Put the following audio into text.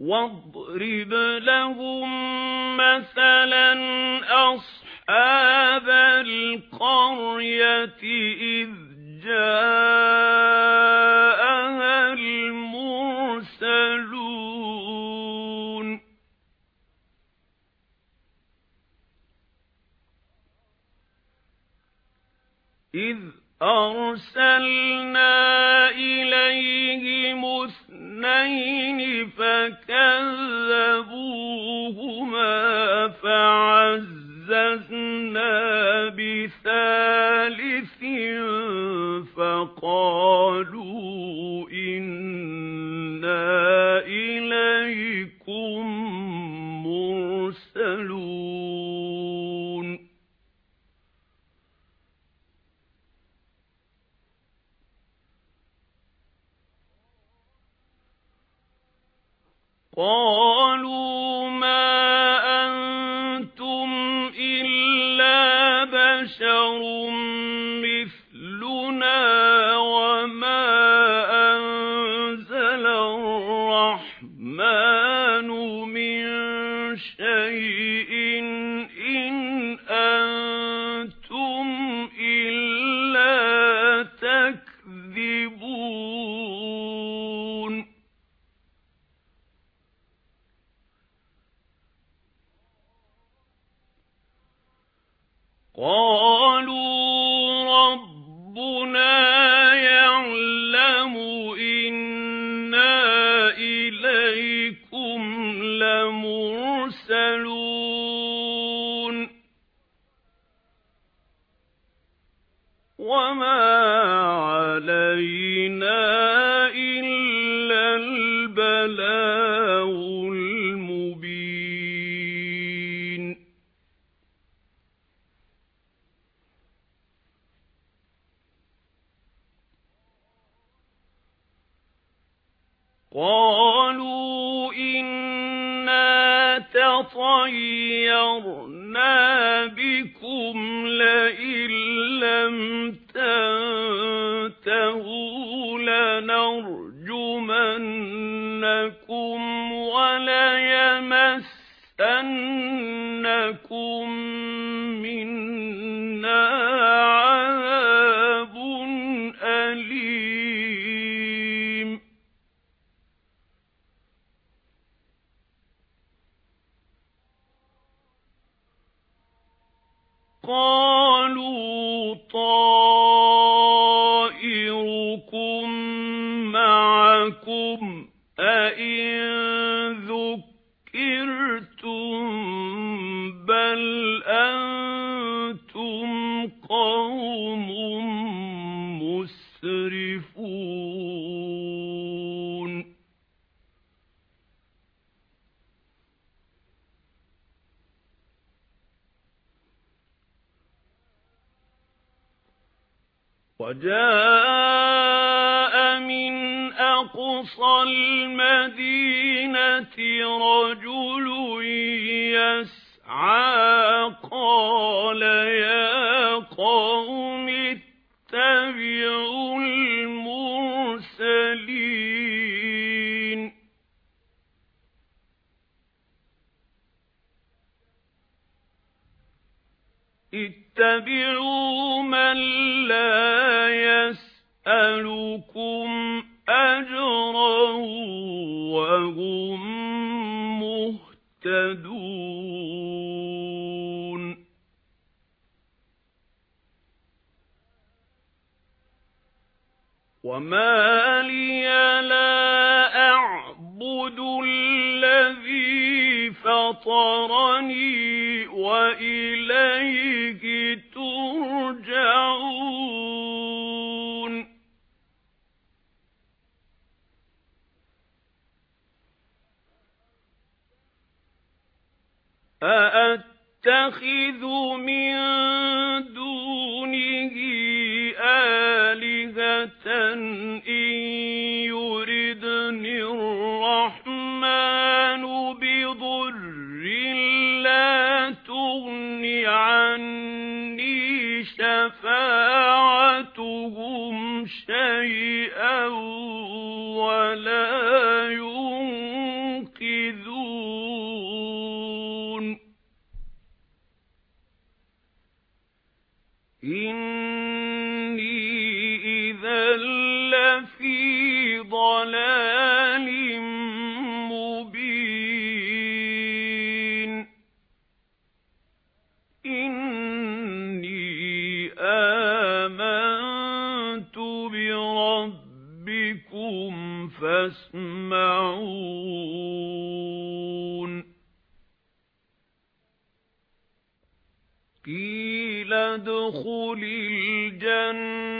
واضرب لهم مثلا أصحاب القرية إذ جاءها المرسلون. إذ أرسلنا إليهم اثنين فكذبوهما فعززنا بثالث فقالوا إنا قالوا ما أنتم إلا بشر ربنا يعلم إنا إليكم لمرسلون وما علينا قالوا إنا تطيرنا بكم لئن لم قالوا وجاء من أقصى المدينة رجل يسعى قال يا اتبعوا من لا يسألكم أجرا وهم مهتدون. وما لي لا أعبد الذي فطرني وإليه ترجعون أأتخذ من دونه آلهة إن يردني لفي ضلال مبين. إني آمنت بربكم فاسمعون. قيل ادخل الجنة